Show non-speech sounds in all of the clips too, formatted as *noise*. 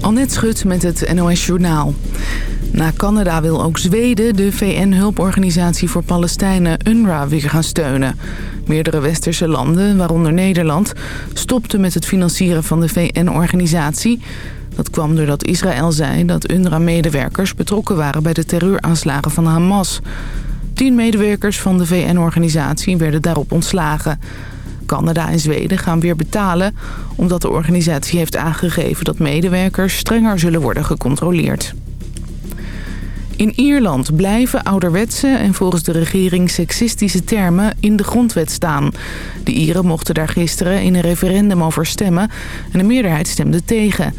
Annette Schut met het NOS Journaal. Na Canada wil ook Zweden de VN-hulporganisatie voor Palestijnen UNRWA weer gaan steunen. Meerdere westerse landen, waaronder Nederland, stopten met het financieren van de VN-organisatie. Dat kwam doordat Israël zei dat UNRWA-medewerkers betrokken waren bij de terreuraanslagen van Hamas. Tien medewerkers van de VN-organisatie werden daarop ontslagen. Canada en Zweden gaan weer betalen... omdat de organisatie heeft aangegeven dat medewerkers strenger zullen worden gecontroleerd. In Ierland blijven ouderwetse en volgens de regering seksistische termen in de grondwet staan. De Ieren mochten daar gisteren in een referendum over stemmen en de meerderheid stemde tegen.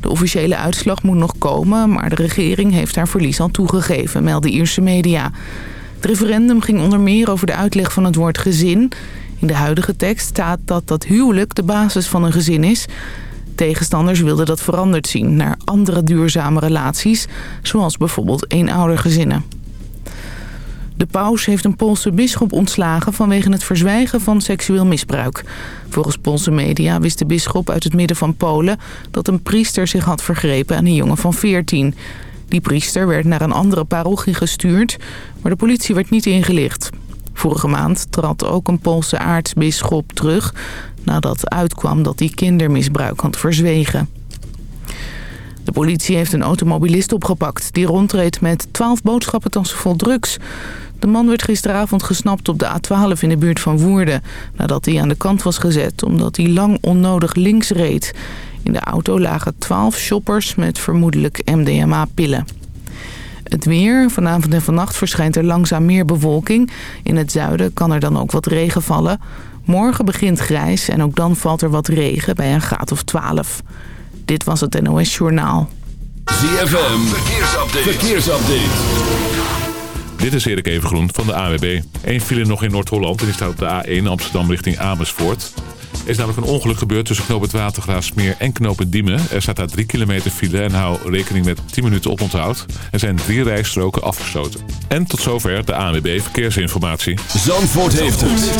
De officiële uitslag moet nog komen, maar de regering heeft haar verlies al toegegeven, melden Ierse media. Het referendum ging onder meer over de uitleg van het woord gezin. In de huidige tekst staat dat dat huwelijk de basis van een gezin is. Tegenstanders wilden dat veranderd zien naar andere duurzame relaties... zoals bijvoorbeeld eenoudergezinnen. De paus heeft een Poolse bisschop ontslagen vanwege het verzwijgen van seksueel misbruik. Volgens Poolse media wist de bisschop uit het midden van Polen... dat een priester zich had vergrepen aan een jongen van 14. Die priester werd naar een andere parochie gestuurd, maar de politie werd niet ingelicht. Vorige maand trad ook een Poolse aartsbisschop terug... nadat uitkwam dat hij kindermisbruik had verzwegen. De politie heeft een automobilist opgepakt... die rondreed met 12 boodschappentassen vol drugs. De man werd gisteravond gesnapt op de A12 in de buurt van Woerden... nadat hij aan de kant was gezet omdat hij lang onnodig links reed. In de auto lagen 12 shoppers met vermoedelijk MDMA-pillen. Het weer. Vanavond en vannacht verschijnt er langzaam meer bewolking. In het zuiden kan er dan ook wat regen vallen. Morgen begint grijs en ook dan valt er wat regen bij een graad of 12. Dit was het NOS Journaal. ZFM. Verkeersupdate. Verkeersupdate. Dit is Erik Evengroen van de AWB. Eén file nog in Noord-Holland en die staat op de A1 Amsterdam richting Amersfoort. Er is namelijk een ongeluk gebeurd tussen knooppunt Watergraafsmeer en knooppunt Diemen. Er staat daar 3 kilometer file en hou rekening met 10 minuten oponthoud. Er zijn drie rijstroken afgesloten. En tot zover de ANWB Verkeersinformatie. Zandvoort heeft het.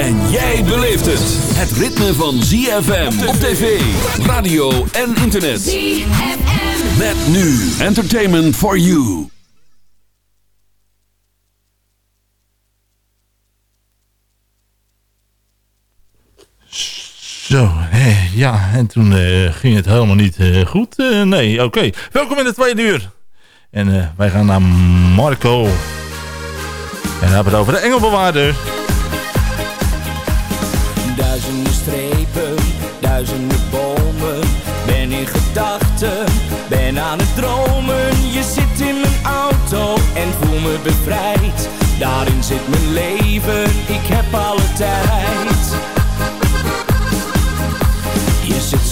En jij beleeft het. Het ritme van ZFM op tv, radio en internet. ZFM. Met nu Entertainment for You. Zo, hè, ja, en toen uh, ging het helemaal niet uh, goed. Uh, nee, oké. Welkom in de tweede uur. En wij gaan naar Marco. En we hebben het over de Engelbewaarder. Duizenden strepen, duizenden bomen. Ben in gedachten, ben aan het dromen. Je zit in mijn auto en voel me bevrijd. Daarin zit mijn leven, ik heb alle tijd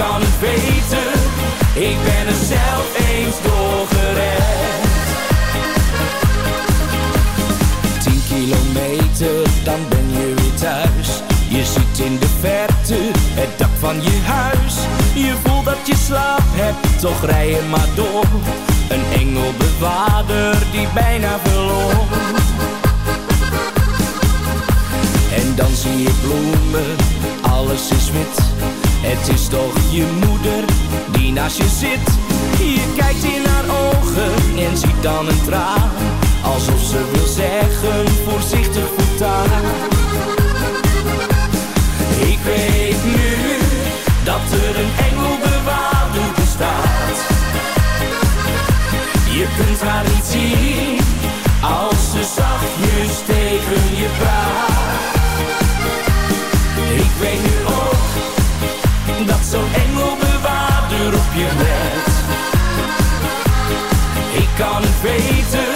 Kan het weten, ik ben er zelf eens doorgered. Tien kilometer, dan ben je weer thuis. Je ziet in de verte het dak van je huis. Je voelt dat je slaap hebt, toch rij je maar door een engelbewaarder die bijna verloor. En dan zie je bloemen, alles is wit. Het is toch je moeder die naast je zit. Je kijkt in haar ogen en ziet dan een traan. Alsof ze wil zeggen, voorzichtig voortaan. Ik weet nu dat er een engelbewaarder bestaat je kunt haar niet zien Als ze zachtjes tegen je praat kan het weten,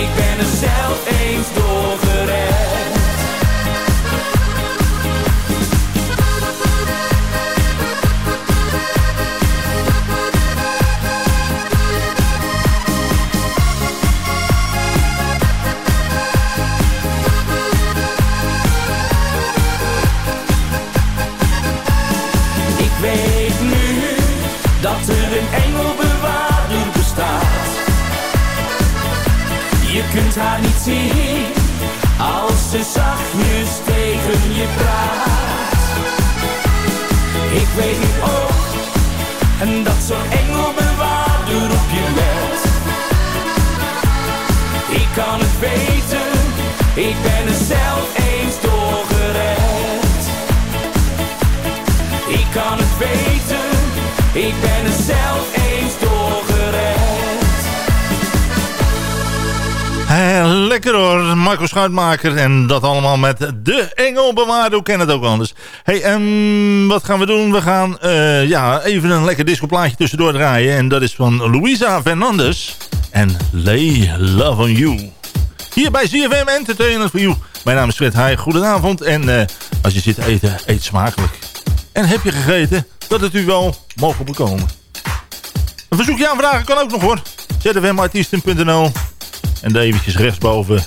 ik ben er zelf eens doorgereden. Kunt haar niet zien als ze zachtjes tegen je praat. Ik weet niet ook en dat zo'n engelbewaarder op je let. Ik kan het weten, ik ben lekker hoor, Marco Schuitmaker. En dat allemaal met de Engelbewaarder. Hoe ken het ook anders. Hey, en wat gaan we doen? We gaan uh, ja, even een lekker discoplaatje tussendoor draaien. En dat is van Luisa Fernandez. En Lay Love on You. Hier bij ZFM Entertainment for You. Mijn naam is Fred Heij. Goedenavond. En uh, als je zit te eten, eet smakelijk. En heb je gegeten, dat het u wel mogen bekomen. Een verzoekje aanvragen kan ook nog hoor. zfmartiesten.nl En eventjes rechtsboven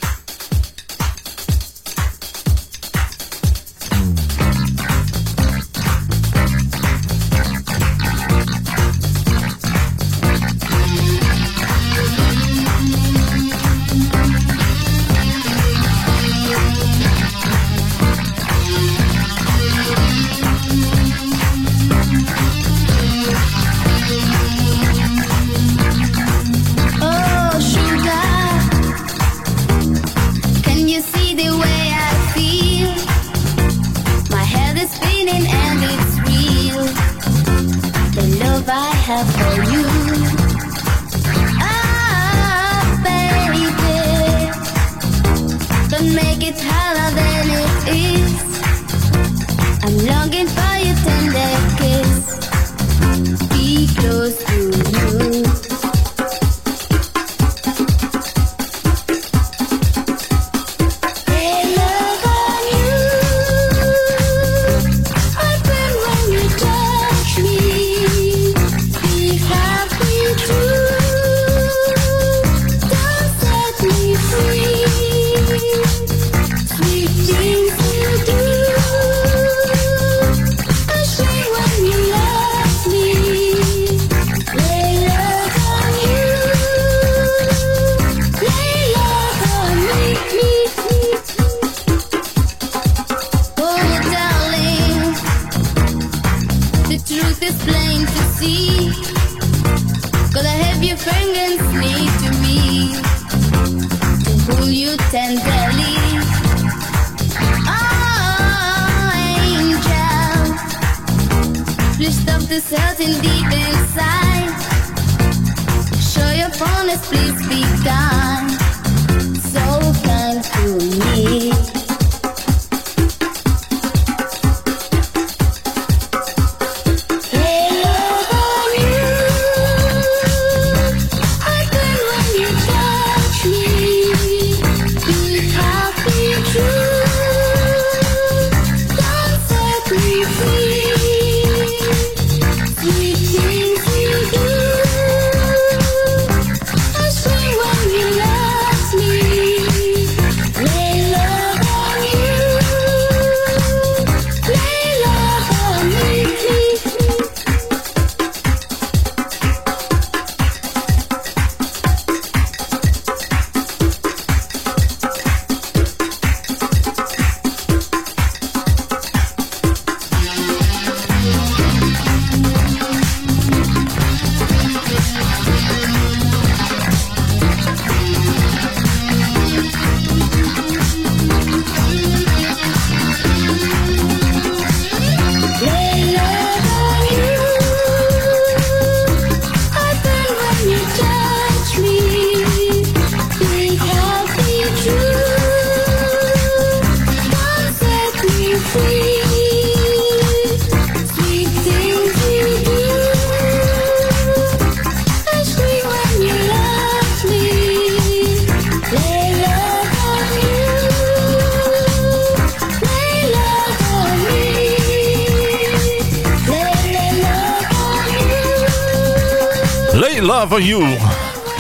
You.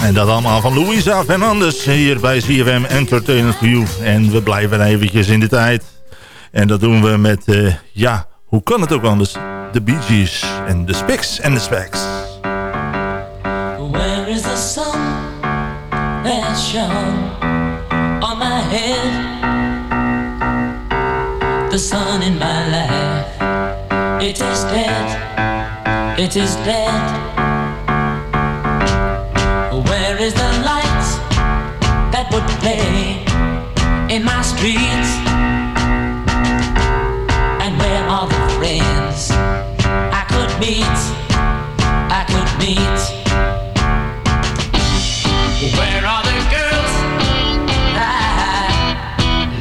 En dat allemaal van Louisa Fernandez hier bij CFM Entertainment for You. En we blijven eventjes in de tijd. En dat doen we met, eh, ja, hoe kan het ook anders? De Bee Gees en de Spiks en de Specs. Where is the sun that shone on my head. The sun in my life, it is dead, it is dead. Is the light that would play in my streets? And where are the friends I could meet? I could meet. Where are the girls I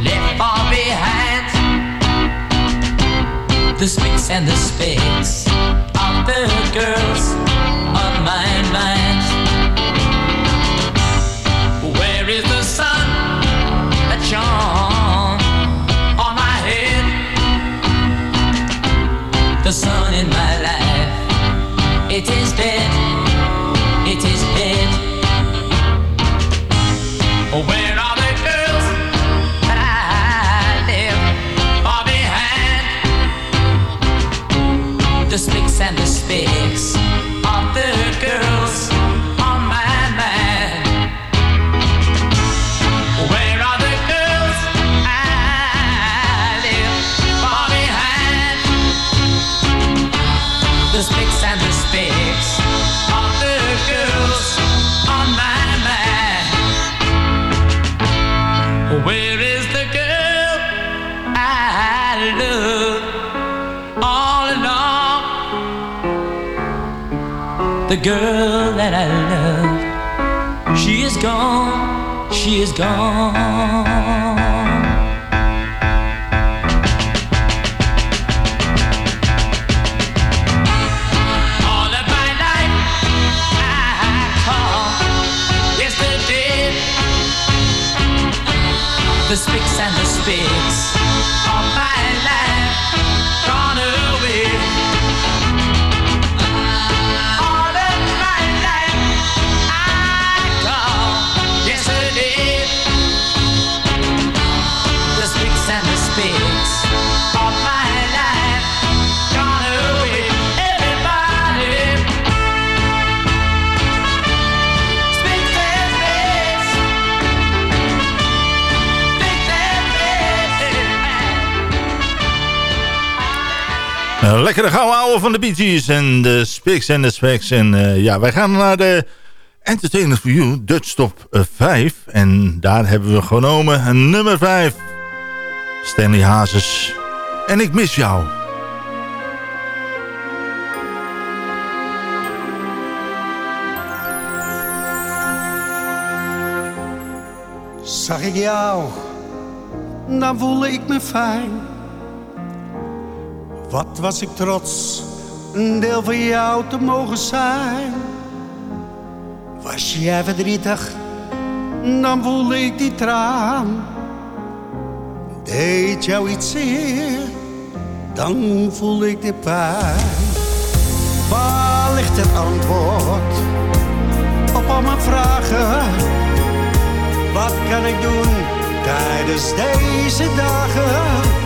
left far behind? The spicks and the spicks of the girls lekkere gouden ouwe van de Bee en de Spicks en de Specs. En eh, ja, wij gaan naar de Entertainment for You, Dutch Top 5. En daar hebben we genomen nummer 5. Stanley Hazes. En ik mis jou. Zag ik jou, dan voelde ik me fijn. Wat was ik trots, een deel van jou te mogen zijn. Was jij verdrietig, dan voelde ik die traan. Deed jou iets zeer, dan voelde ik de pijn. Waar ligt het antwoord op al mijn vragen? Wat kan ik doen tijdens deze dagen?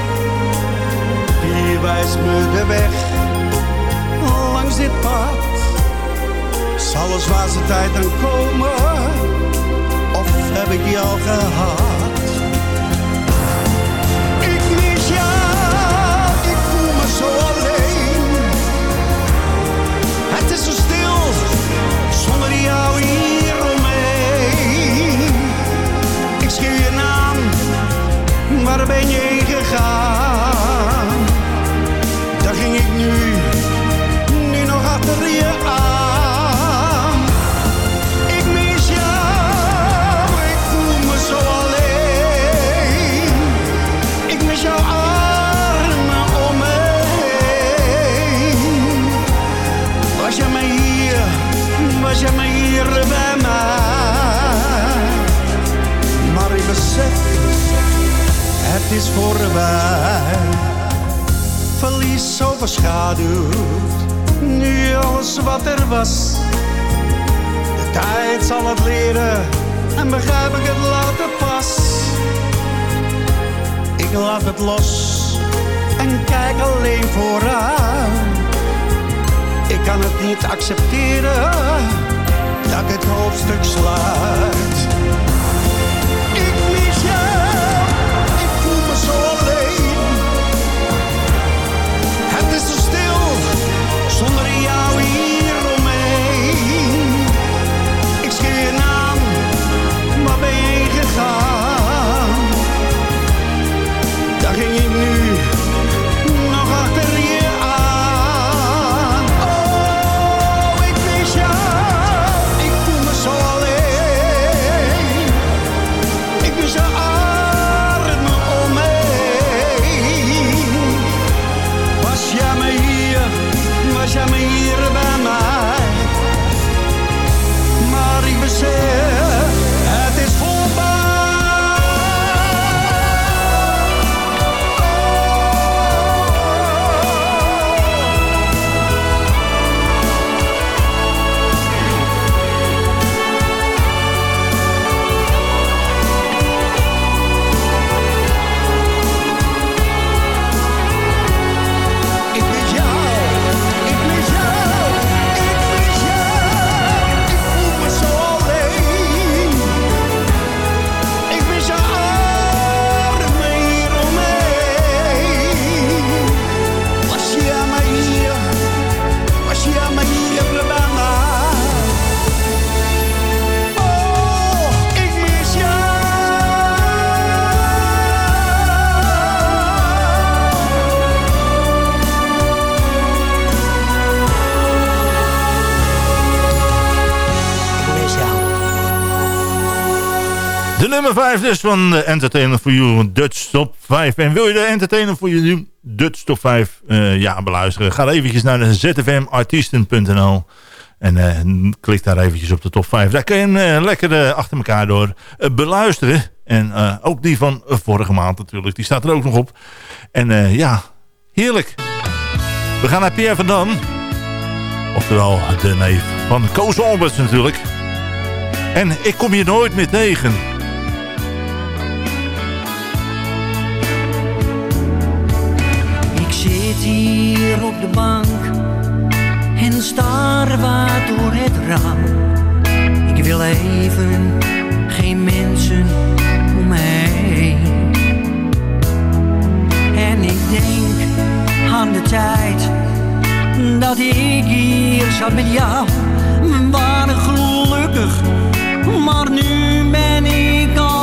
Wie wijst me de weg langs dit pad? Zal er zwaarste tijd dan komen? Of heb ik die al gehad? Ik mis jou, ik voel me zo alleen. Het is zo stil, zonder jou hier omheen. Ik schreeuw je naam, waar ben je heen gegaan? Het is voorbij. Verlies overschaduwt, nu alles wat er was. De tijd zal het leren en begrijp ik het later pas. Ik laat het los en kijk alleen vooruit. Ik kan het niet accepteren dat dit hoofdstuk sluit. 天一女。Nummer 5 dus van de Entertainer for You Dutch Top 5. En wil je de Entertainer for You Dutch Top 5 uh, ja, beluisteren? Ga eventjes naar zfmartiesten.nl en uh, klik daar eventjes op de top 5. Daar kun je hem uh, lekker uh, achter elkaar door beluisteren. En ook die van vorige maand natuurlijk. Die staat er ook nog op. En ja, heerlijk. We gaan naar Pierre van Dam. Oftewel de neef van Koos Alberts natuurlijk. En ik kom je nooit meer tegen. Op de bank en staar wat door het raam. Ik wil even geen mensen om me heen. En ik denk aan de tijd dat ik hier zat met jou. We waren gelukkig, maar nu ben ik alleen.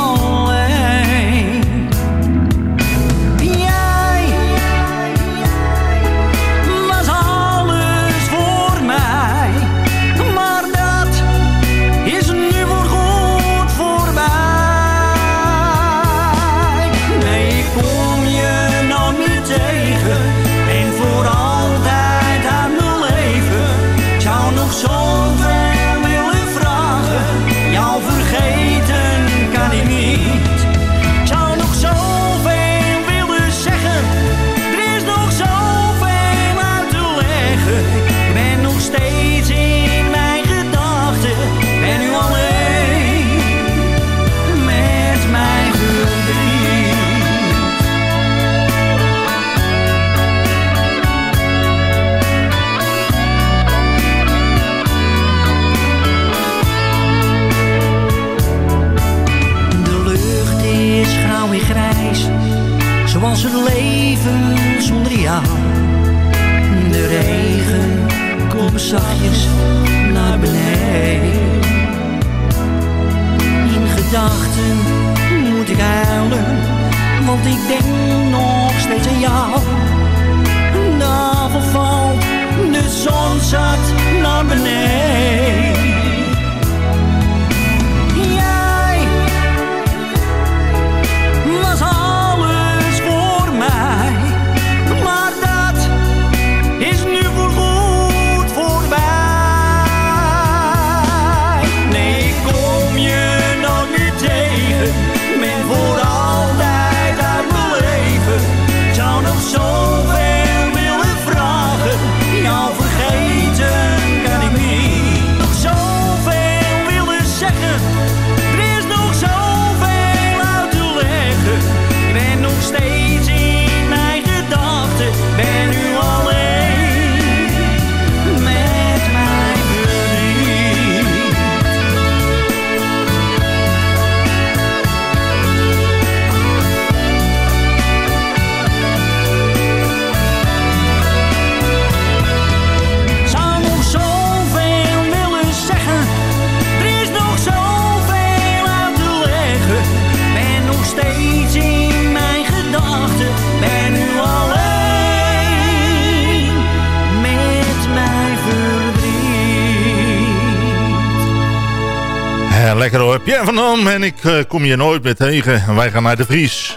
Lekker hoor. Pierre van Dam en ik eh, kom je nooit meer tegen. En wij gaan naar de Vries.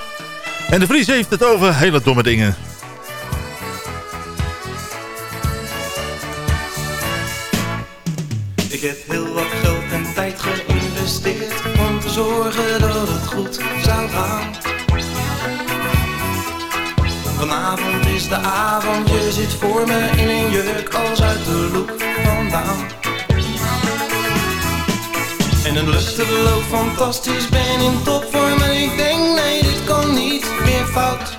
En de Vries heeft het over hele domme dingen. Ik heb heel wat geld en tijd geïnvesteerd om te zorgen dat het goed zou gaan. Vanavond is de avond, je zit voor me in een jurk als uit de look vandaan. En het lucht. Loopt fantastisch, ben in topvorm en ik denk nee dit kan niet meer fout.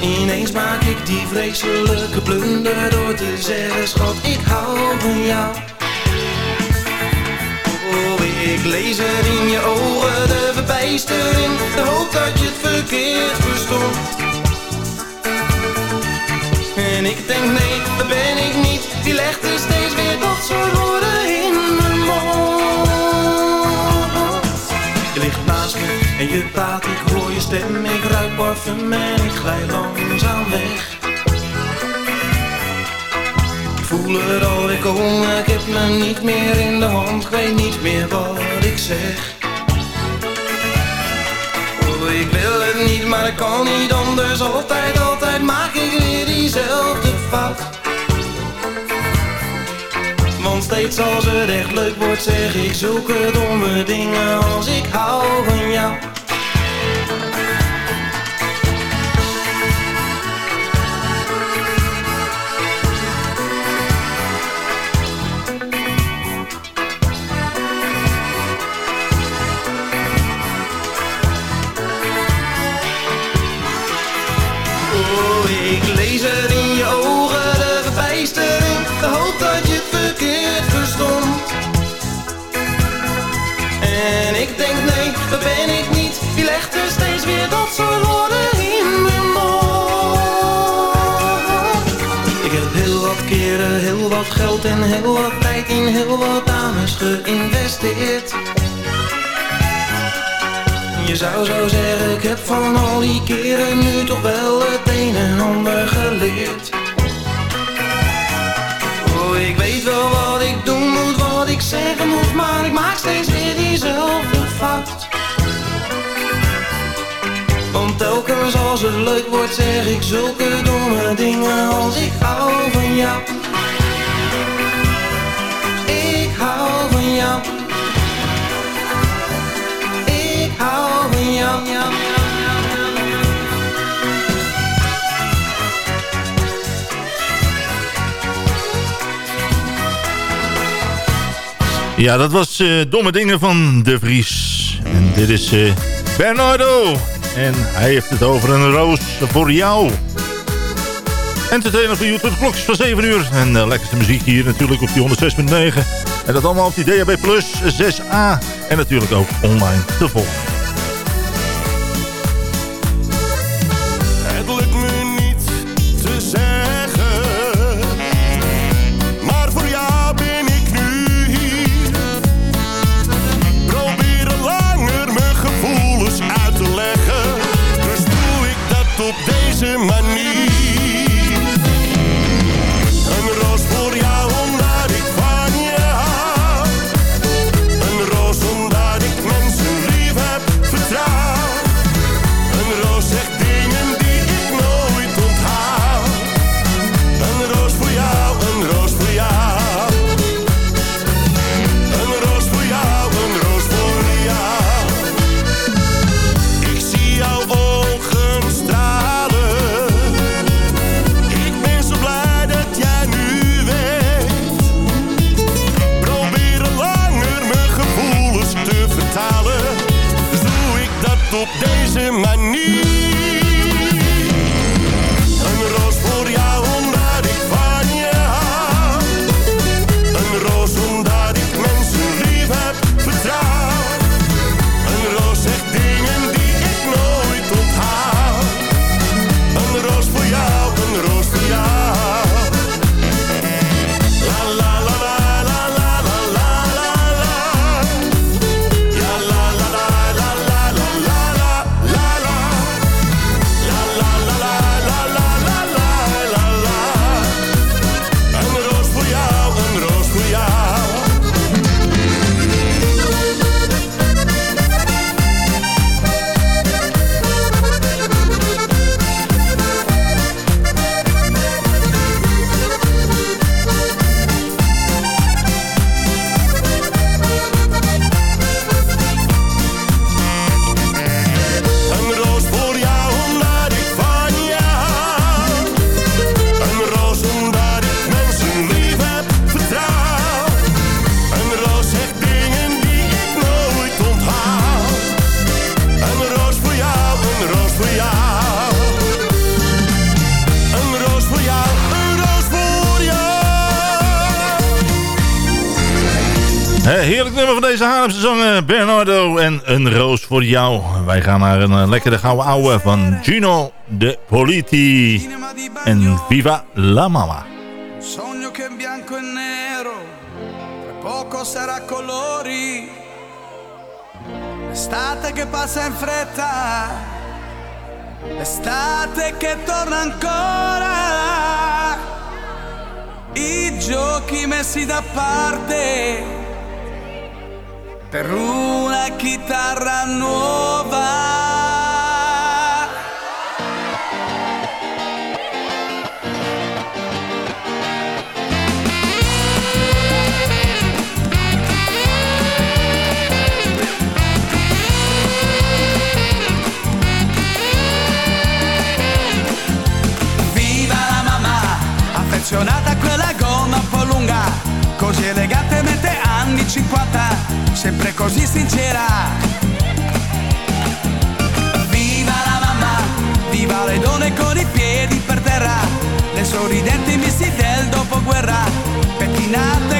Ineens maak ik die vreselijke blunder door te zeggen Schat, ik hou van jou. Oh, ik lees er in je ogen de verbijstering De hoop dat je het verkeerd verstond En ik denk nee, dat ben ik niet. Die legt er steeds weer dat soort woorden je ik hoor je stem Ik ruik parfum en ik glij langzaam weg Ik voel het al weer komen, ik heb me niet meer in de hand Ik weet niet meer wat ik zeg. Oh, ik wil het niet, maar ik kan niet anders. Altijd, altijd maak ik weer diezelfde fout. Want steeds als het echt leuk wordt, zeg ik zulke domme dingen Je zou zo zeggen, ik heb van al die keren nu toch wel het een en ander geleerd. Oh, ik weet wel wat ik doen moet, wat ik zeggen moet, maar ik maak steeds weer diezelfde fout. Want telkens als het leuk wordt, zeg ik zulke domme dingen als ik hou van jou. Ja, dat was eh, Domme Dingen van De Vries. En dit is eh, Bernardo. En hij heeft het over een roos voor jou. Entertainer voor you tot de klokjes van 7 uur. En uh, lekkerste muziek hier natuurlijk op die 106.9. En dat allemaal op die DHB Plus 6A. En natuurlijk ook online te volgen. Nummer van deze Haarlemse zanger Bernardo en Een Roos voor jou. Wij gaan naar een eh, lekkere gouden ouwe van Gino De Politi en Viva la Mama. Sogno che bianco e nero, poco sarà colori. L'estate che passa in fretta, l'estate che torna ancora. I giochi messi da parte per una chitarra nuova. affezionata quella gomma un po' lunga, così elegantemente anni 50 sempre così sincera. Viva la mamma, viva le donne con i piedi per terra, le sorridenti missi del dopoguerra, pettinate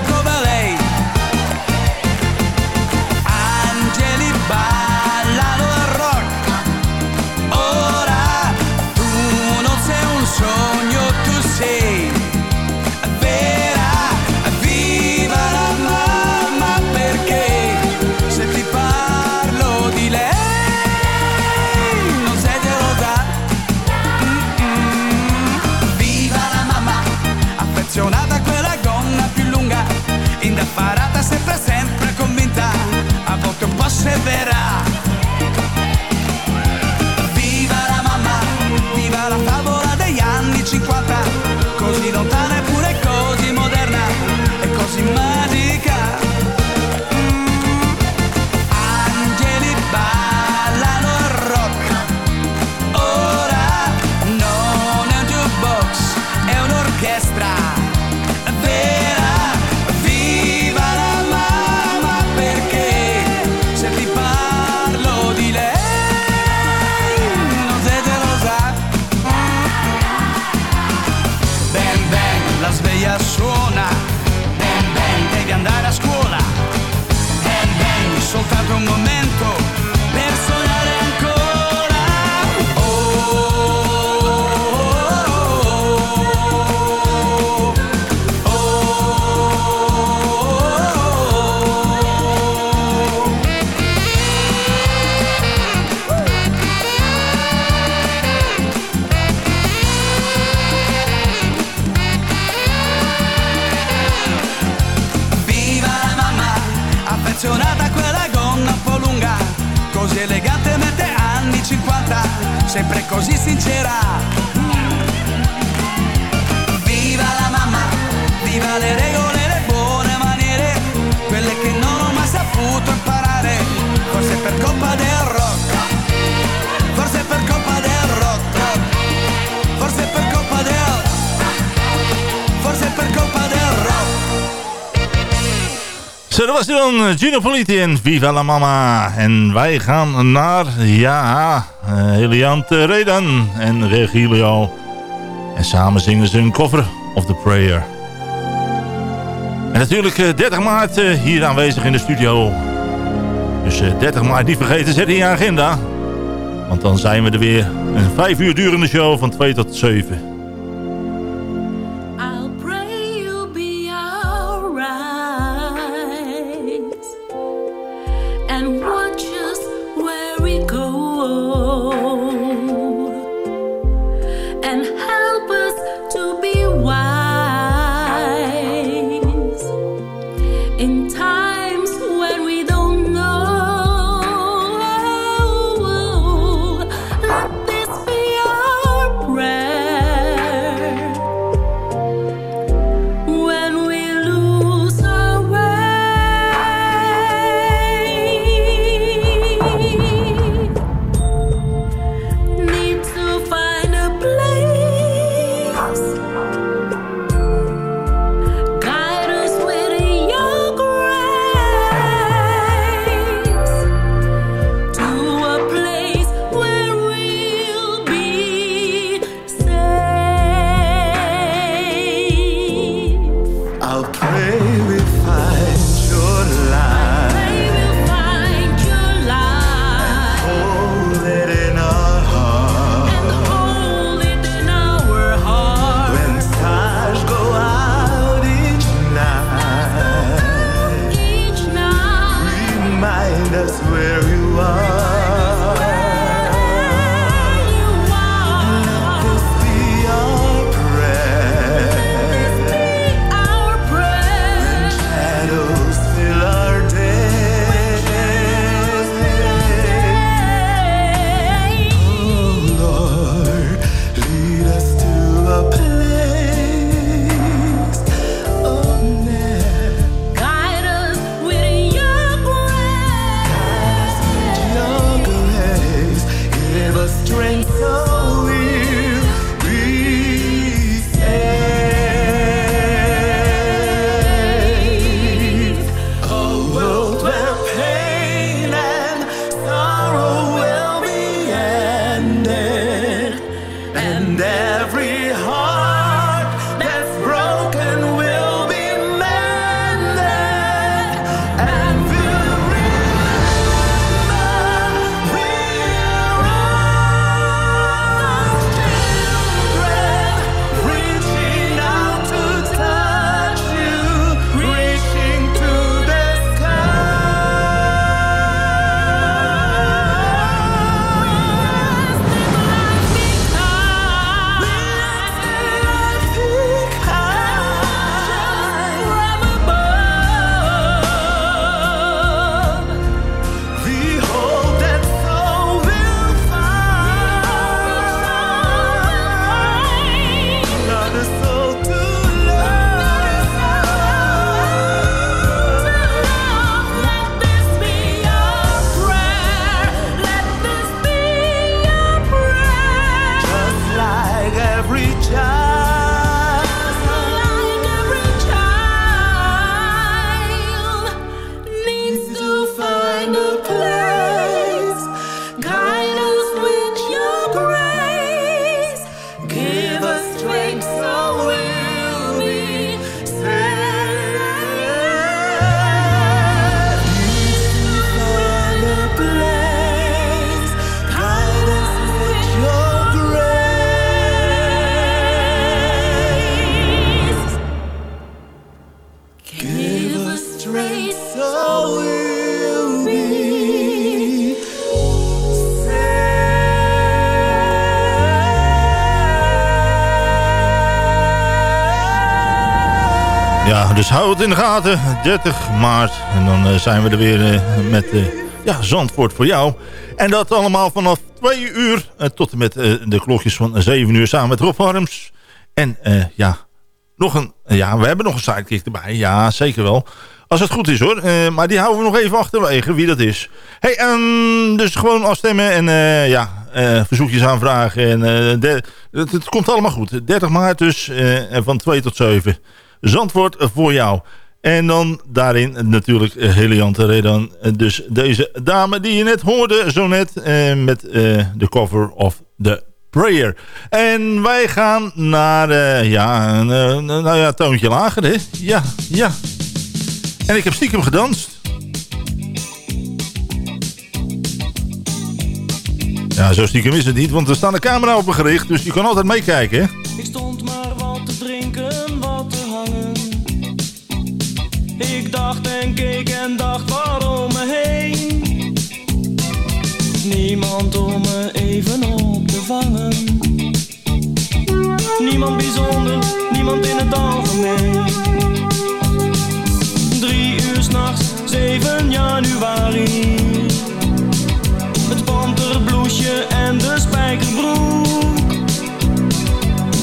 Zo, dat was dan eh, Gino Politi en Viva la Mama. En wij gaan naar, ja, eh, Heliant eh, Redan en Regilio. En samen zingen ze een cover of The Prayer. En natuurlijk 30 maart hier aanwezig in de studio. Dus 30 maart niet vergeten, zet in je agenda. Want dan zijn we er weer. Een 5 uur durende show van 2 tot 7. Dus hou het in de gaten. 30 maart. En dan eh, zijn we er weer eh, met eh, ja, Zandvoort voor jou. En dat allemaal vanaf 2 uur tot en met de klokjes van 7 uur samen met Rob Harms. En ja, nog een, ja, we hebben nog een sidekick erbij. Ja, zeker wel. Als het goed is hoor. Maar die houden we nog even achterwege wie dat is. Hey, ehm, dus gewoon afstemmen en ja, verzoekjes aanvragen. En, het, komt allemaal goed. 30 maart dus en van 2 tot 7. Zandvoort voor jou. En dan daarin natuurlijk uh, Heliante Redan. Eh, Dus deze dame die je net hoorde, zo net, eh, met eh, de cover of The Prayer. En wij gaan naar, eh, ja, eh, nou ja, toontje lager, hè? Ja, ja. En ik heb stiekem gedanst. Ja, zo stiekem is het niet, want er staat een camera op me gericht, dus je kan altijd meekijken? Ik stond maar wat te drinken, Ik dacht en keek en dacht waarom me heen. Niemand om me even op te vangen. Niemand bijzonder, niemand in het algemeen. Drie uur s'nachts, 7 januari. Het panterbloesje en de spijkerbroek.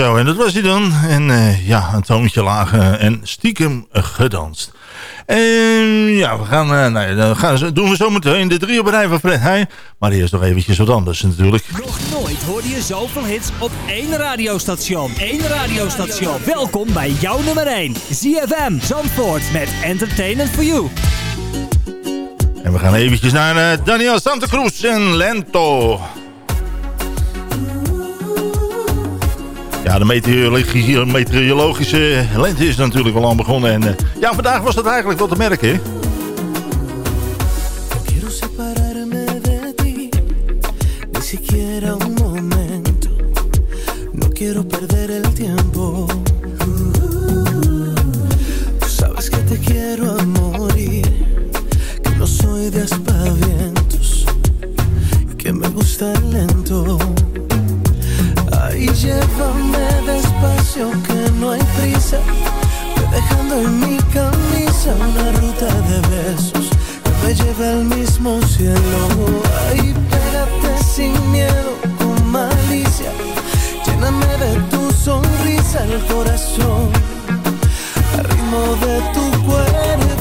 Zo, en dat was hij dan. En eh, ja, een toontje lager en stiekem gedanst. En ja, we gaan, eh, nou ja, dan gaan ze, doen we zo meteen de drie op een rij van Fred Heij. Maar eerst nog eventjes wat anders natuurlijk. Nog nooit hoorde je zoveel hits op één radiostation. Eén radiostation. Welkom bij jouw nummer 1. ZFM Zandvoort met Entertainment for You. En we gaan eventjes naar eh, Daniel Santa Cruz en Lento. Ja, de meteorologische, meteorologische lente is natuurlijk al aan begonnen. En eh, ja, vandaag was dat eigenlijk wel te merken. hè? Siquiera un momento. No quiero perder el tiempo. Tú sabes que te quiero a morir, que no soy de aspavientos, y que me gusta el lento. Ay, llévame despacio, que no hay prisa. Voy dejando en mi camisa una ruta de besos que me lleve al mismo cielo. Ay, pégate sin miedo, con malicia. Lléname de tu sonrisa el corazón. Al ritmo de tu cuerpo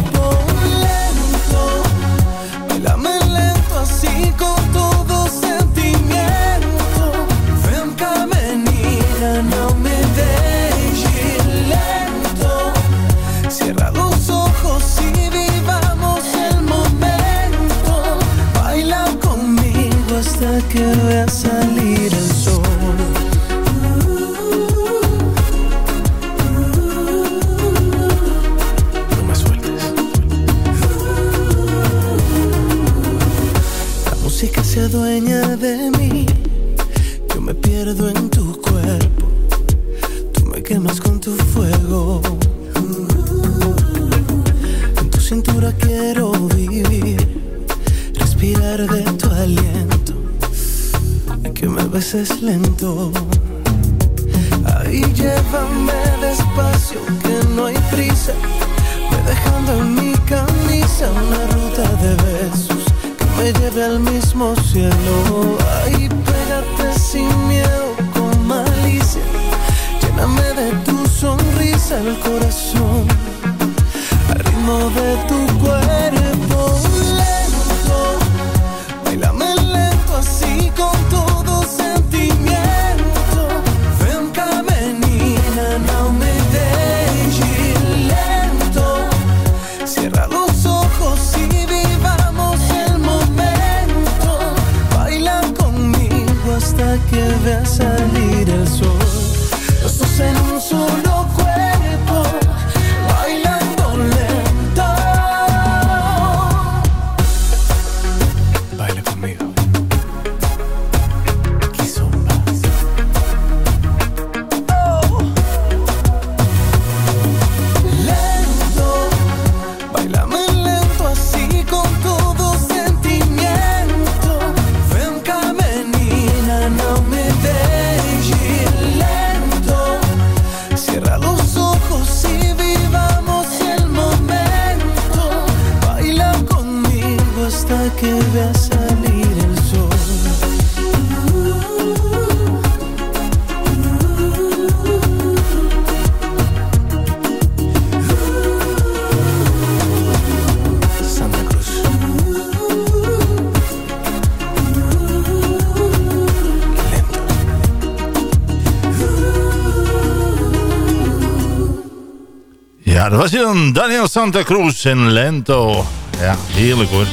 was Daniel Santa Cruz en Lento. Ja, heerlijk hoor.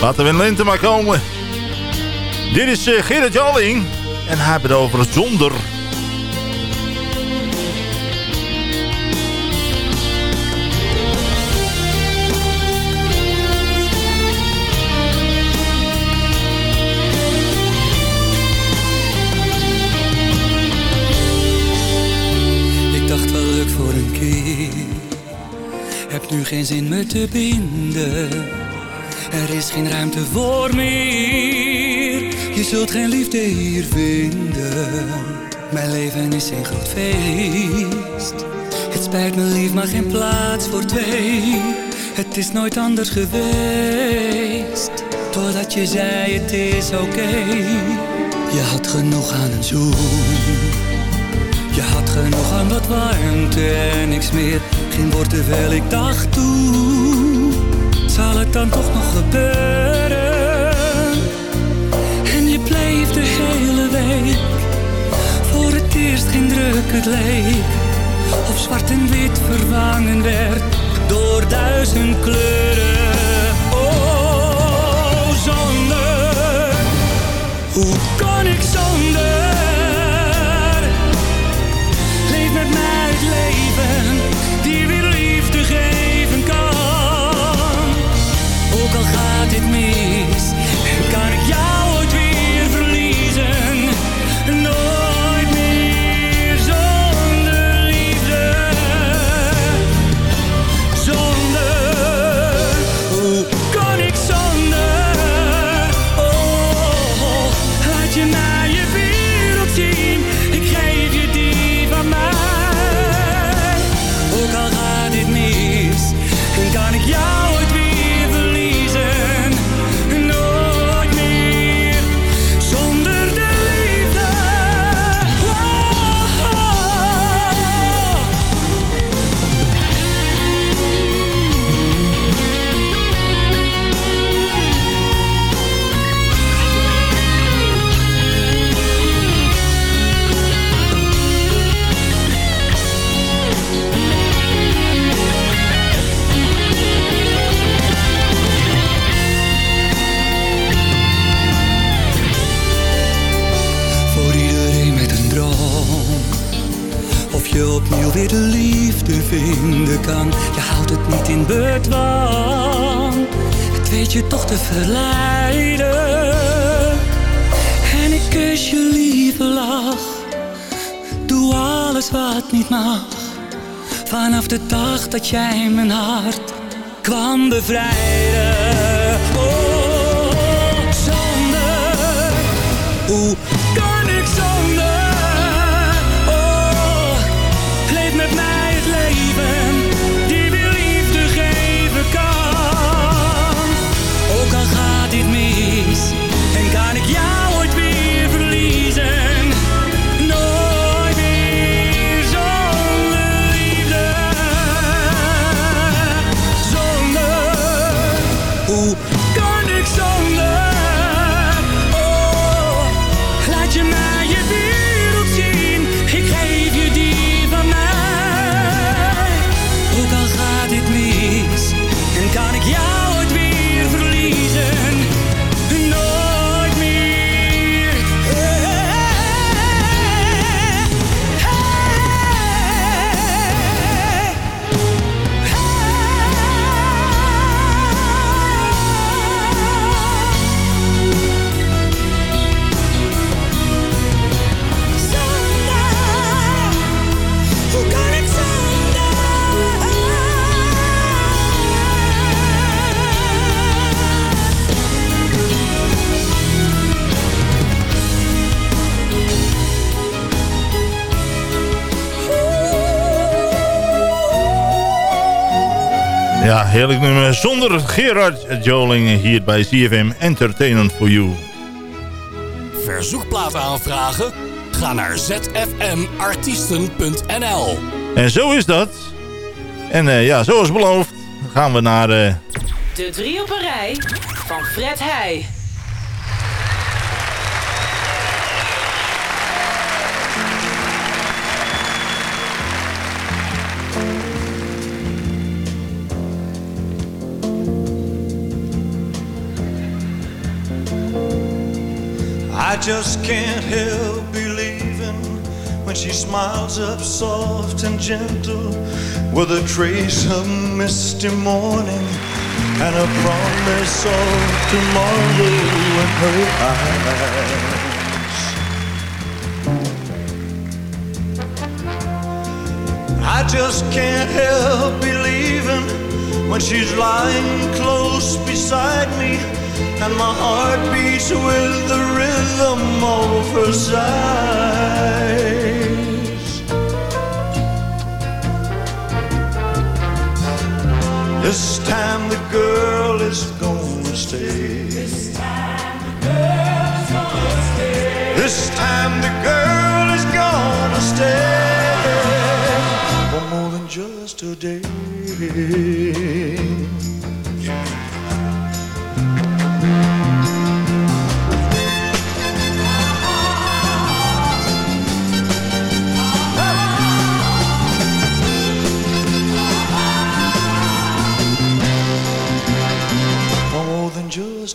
Laten we in Lente maar komen. Dit is eh, Gerrit Jalling en hij hebben het over zonder... Het spijt me lief, maar geen plaats voor twee. Het is nooit anders geweest. Totdat je zei het is oké. Je had genoeg aan een zoen. Je had genoeg aan wat warmte en niks meer. Geen woord wel ik dacht toen. Zal het dan toch nog gebeuren? eerst geen druk, het leek of zwart en wit vervangen werd door duizend kleuren. Heerlijk nummer. Zonder Gerard Joling hier bij CFM Entertainment for You. Verzoekplaten aanvragen? Ga naar zfmartiesten.nl En zo is dat. En eh, ja, zoals beloofd gaan we naar... eh, De drie op een rij van Fred Heij. I just can't help believing when she smiles up soft and gentle with a trace of misty morning and a promise of tomorrow in her eyes. I just can't help believing when she's lying close beside me and my heart beats with the rhythm of her sighs. This time the girl is gonna stay. This time the girl is gonna stay. This time the girl is gonna stay for more than just a day.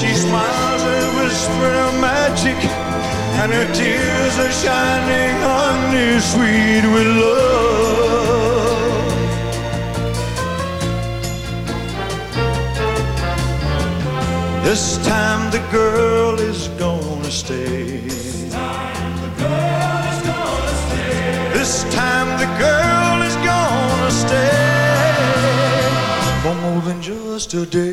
she smiles and whispers magic, and her tears are shining honey sweet with love. This time the girl is gonna stay. This time the girl is gonna stay. This time the girl is gonna stay for more than just a day.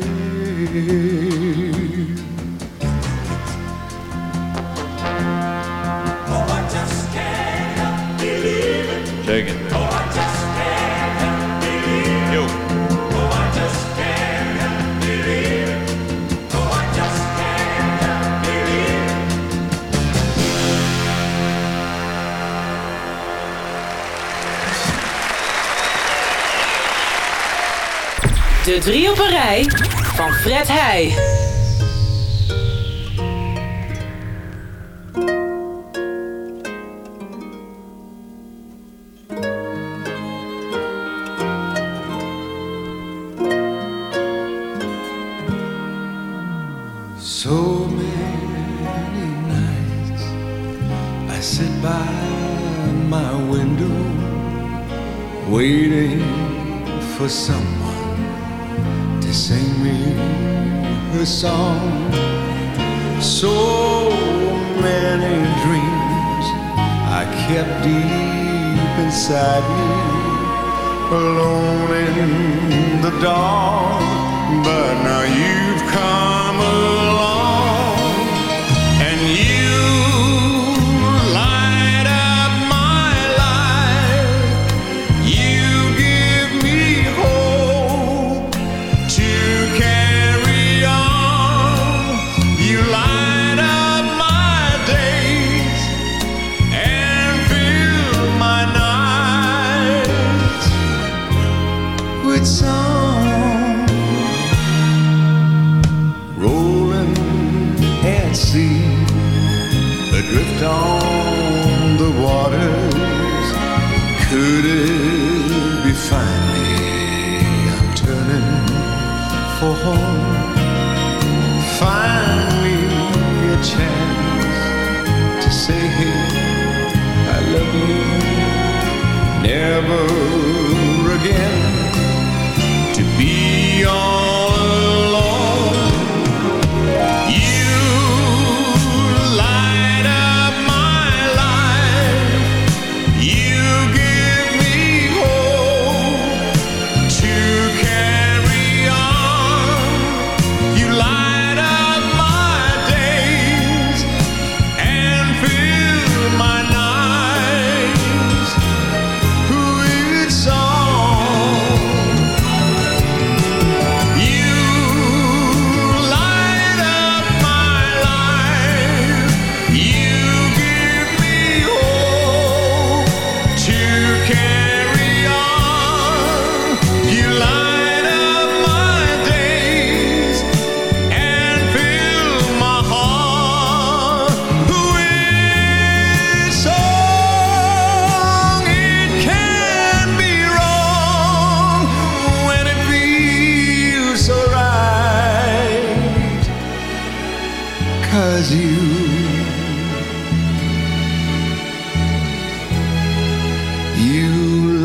De drie op rij van Fred Heij.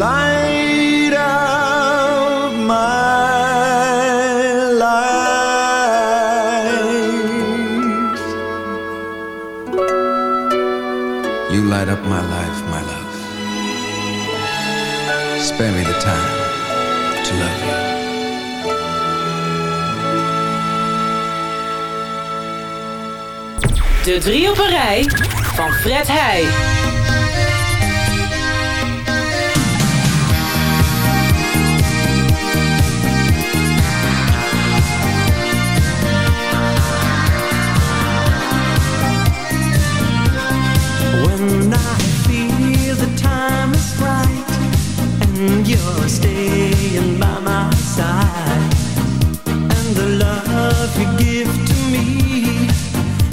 light of my life. You light up my life, my love. Spare me the time to love you. De drie op een rij van Fred Heij. you're staying by my side. And the love you give to me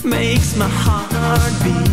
makes my heart beat.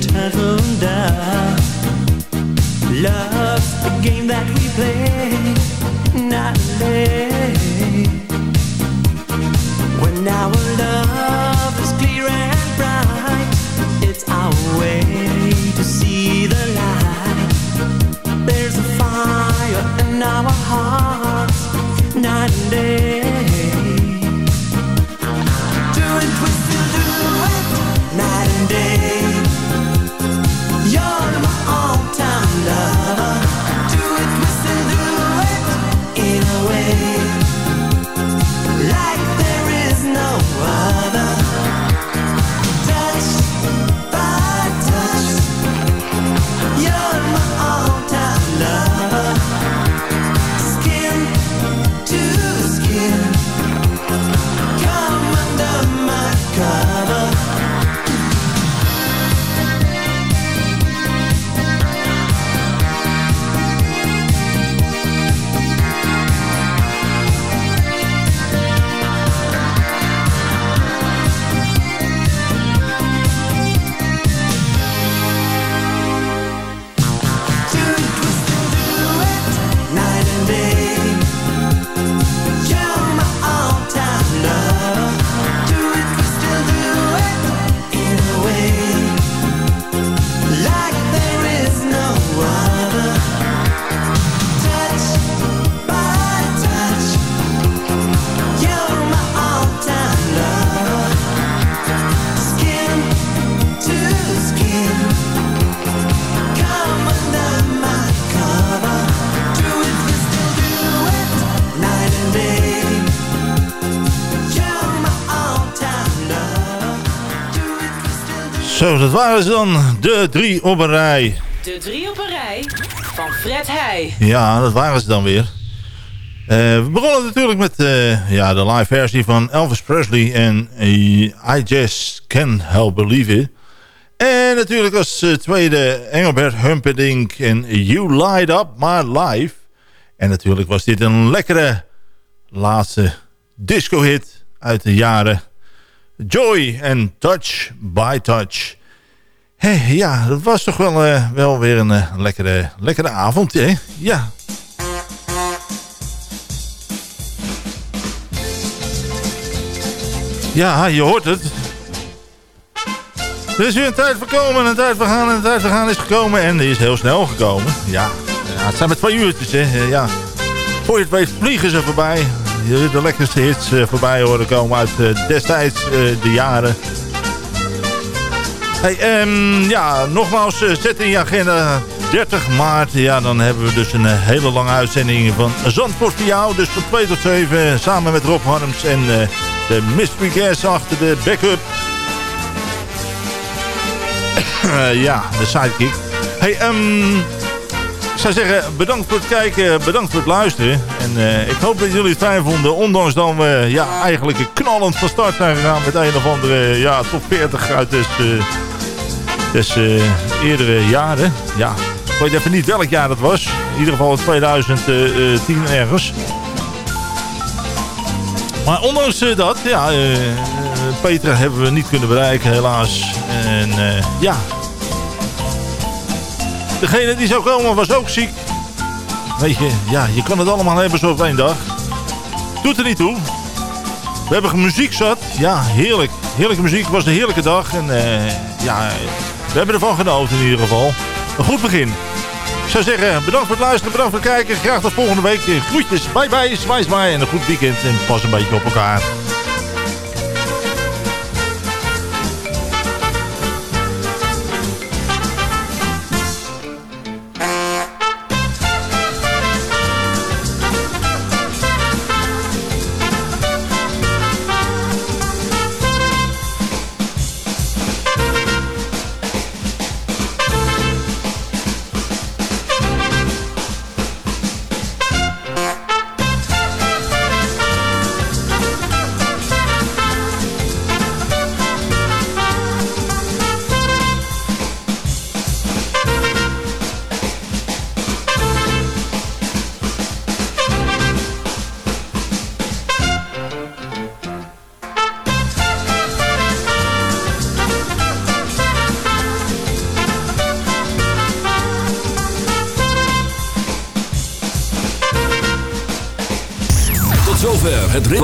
turn time from down. Zo, dat waren ze dan. De drie op een rij. De drie op een rij van Fred Heij. Ja, dat waren ze dan weer. Eh, we begonnen natuurlijk met eh, ja, de live versie van Elvis Presley en eh, I Just Can't Help Believe It. En natuurlijk als tweede Engelbert Humperdinck en You Light Up My Life. En natuurlijk was dit een lekkere laatste disco-hit uit de jaren Joy en Touch by Touch. Hé, ja, dat was toch wel, eh, wel weer een eh, lekkere, lekkere avond, hè? Ja. Ja, je hoort het. Er is weer een tijd voor komen, een tijd voor gaan en een tijd voor gaan is gekomen. En die is heel snel gekomen. Ja, ja het zijn maar twee uurtjes, hè. Ja. Voor je het weet vliegen ze voorbij. De lekkerste hits eh, voorbij horen komen uit eh, destijds eh, de jaren. Hey, ehm, ja, nogmaals, zet in je agenda 30 maart. Ja, dan hebben we dus een hele lange uitzending van Zandvoort voor jou. Dus van 2 tot 7 samen met Rob Harms en de Mystery Guest achter de backup. *coughs* Ja, de sidekick. Hey, ehm, ik zou zeggen, bedankt voor het kijken, bedankt voor het luisteren. En eh, ik hoop dat jullie het fijn vonden. Ondanks dan we ja, eigenlijk knallend van start zijn gegaan met een of andere ja, top 40 uit des, eh, eh, eerdere jaren. Ja, ik weet even niet welk jaar dat was. In ieder geval in 2010 ergens. Maar ondanks dat, ja, Petra hebben we niet kunnen bereiken helaas. En ja, degene die zou komen was ook ziek. Weet je, ja, je kan het allemaal hebben zo op één dag. Doet er niet toe. We hebben muziek zat. Ja, heerlijk. Heerlijke muziek. Het was een heerlijke dag. En eh, ja, we hebben ervan genoten in ieder geval. Een goed begin. Ik zou zeggen, bedankt voor het luisteren, bedankt voor het kijken. Graag tot volgende week. Groetjes, bye bye, zwaai zwaai en een goed weekend. En pas een beetje op elkaar.